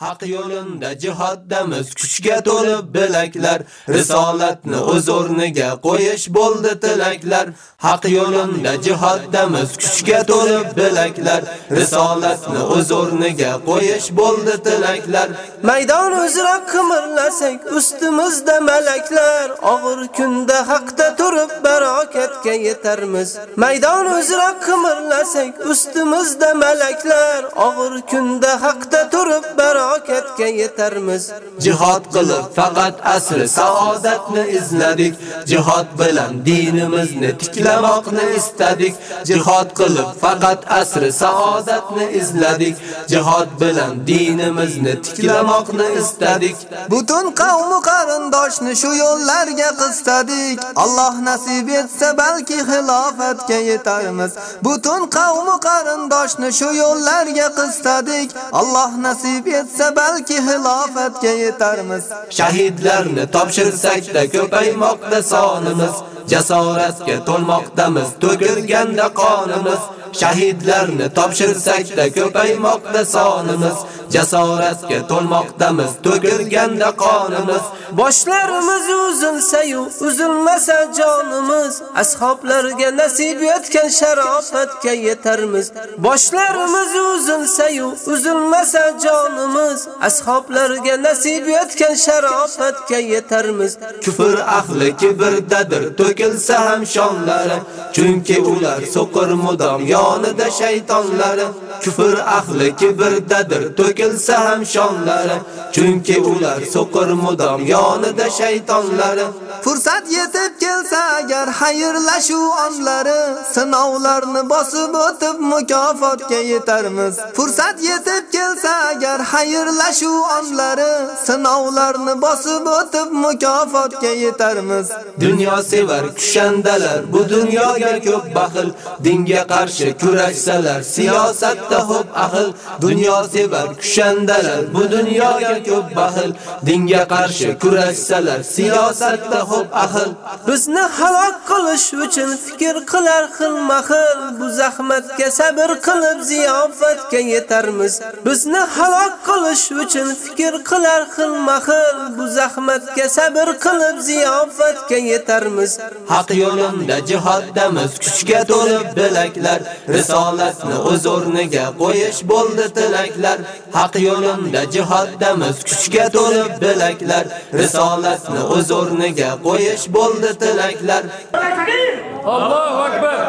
Haq yo'linda jihoddamiz kuchga to'lib bilaklar, risolatni o'z o'rniga qo'yish bo'ldi tilaklar. Haq yo'linda jihoddamiz kuchga to'lib bilaklar, risolatni o'z o'rniga qo'yish bo'ldi tilaklar. Maydon uzra qimirlasak, ustimizda malaklar, og'ir kunda haqda turib barokatga yetarmiz. Maydon uzra qimirlasak, ustimizda malaklar, og'ir kunda haqda turib barokatga halokatga yetarmiz. Jihad qilib faqat asri saodatni izladik. Jihad bilan dinimizni tiklamoqni istadik. Jihad qilib faqat asri saodatni izladik. Jihad bilan dinimizni tiklamoqni istadik. Butun qavm qarindoshni shu yo'llarga qistadik. Alloh nasib etsa balki xilofatga yetarmiz. Butun qavm qarindoshni shu yo'llarga qistadik. Alloh nasib etsa yetsa balki xilofatga yetarmiz. Shahidlarni topshirsak-da ko'paymoqda sonimiz, jasoratga to'lmoqdamiz, to'kilganda qonimiz. Shahidlarni topshirsak-da ko'paymoqda sonimiz, jasoratga to'lmoqdamiz, to'kilganda qonimiz. Boshlarimiz uzilsa-yu, uzilmasa jonimiz, ashoblarga nasib etgan sharofatga yetarmiz. Boshlarimiz uzilsa-yu, uzilmasa jonimiz, ashoblarga nasib etgan sharofatga yetarmiz. Kufr ahli kibrdadir, to'kilsa ham shonlari, chunki ular so'qir mudom yonida shaytonlari. Kufr ahli kibrdadir, to'kilsa ham shonlari, chunki ular so'qir mudom yonida shaytonlari. Fursat yetib kelsa agar xayrlashuv onlari, sinovlarni bosib o'tib mukofotga yetarmiz. Fursat yetib kelsa agar xayrlashuv onlari, sinovlarni bosib o'tib mukofotga yetarmiz. Dunyo sevar kushandalar, bu dunyoga ko'p baxil, dinga qarshi kurashsalar, siyosatda xo'p ahil. Dunyo sevar kushandalar, bu dunyoga ko'p bahl dinga qarshi kurashsalar, siyosatda xo'p ahil. Bizni halok qilish uchun fikr qilar xilma-xil, bu zahmatga sabr qilib ziyofatga yetarmiz. Bizni halok qilish uchun fikr qilar xilma-xil, zahmatga sabr qilib ziyofatga yetarmiz. Haq yo'linda jihoddamiz, kuchga to'lib bilaklar, risolatni o'z o'rniga qo'yish bo'ldi tilaklar. Haq yo'linda jihoddamiz, kuchga to'lib bilaklar, risolatni o'z o'rniga qo'yish bo'ldi tilaklar. Allohu akbar.